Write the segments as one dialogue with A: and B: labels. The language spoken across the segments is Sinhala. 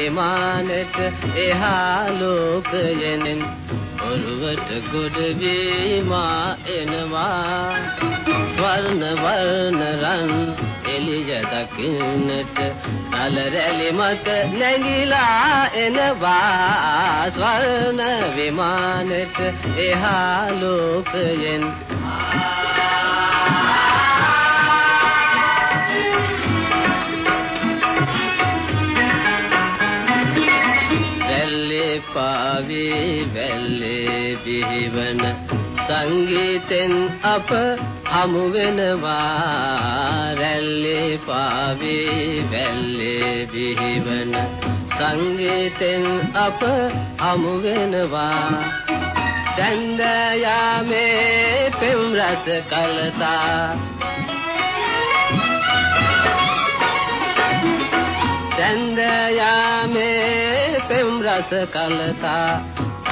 A: විමානෙට එහා ලෝකයෙන් ඔරුවට ගොඩ වීමා එනවා. වර්ණ වර්ණ රන් එළිය දකින්නට තල රැලි මත නැගිලා එනවා. ස්වර්ණ විමානෙට එහා ලෝකයෙන් පාවේ වැල්ලේ බිහිවන සංගීතෙන් අප හමු වෙනවා. රැල්ලේ පාවේ වැල්ලේ බිහිවන සංගීතෙන් අප හමු වෙනවා. දැන්ද යාමේ පෙම් රස කලතා පෙම් රස කලතා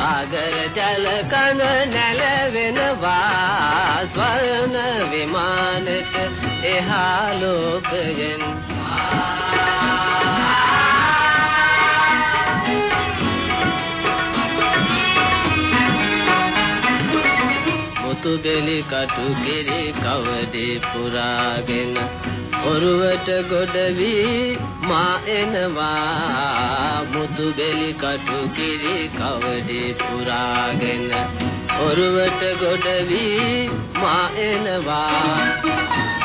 A: ආගර ජල කන නැලවෙනවා ස්වර්ණ විමානෙට එහා ලෝකයෙන්. මුතු බෙලි කටු කිරි කවදේ පුරාගෙන ඔරුවට ගොඩ වී මා එනවා. මුතු බෙලි කටු කිරි කවදේ පුරාගෙන ඔරුවට ගොඩ වී මා එනවා.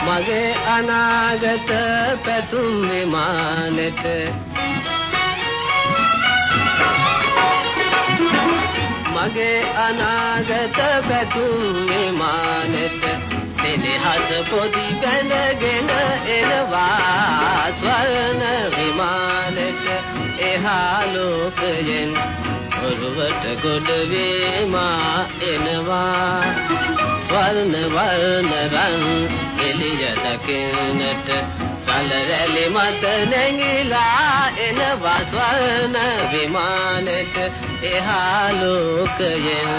A: මගේ අනාගත පැතුම් විමානෙට මගේ අනාගත පැතුම් විමානෙට පෙනහස පොදි බැඳගෙන එනවා. ස්වර්ණ විමානෙට එහා ලෝකයෙන් ඔරුවට ගොඩ වේමා එනවා. ස්වර්ණ වර්ණ රන් එළිය දකින්නට සලරැලි මත නැගිලා එනවා. ස්වර්ණ විමානෙට එහා ලෝකයෙන්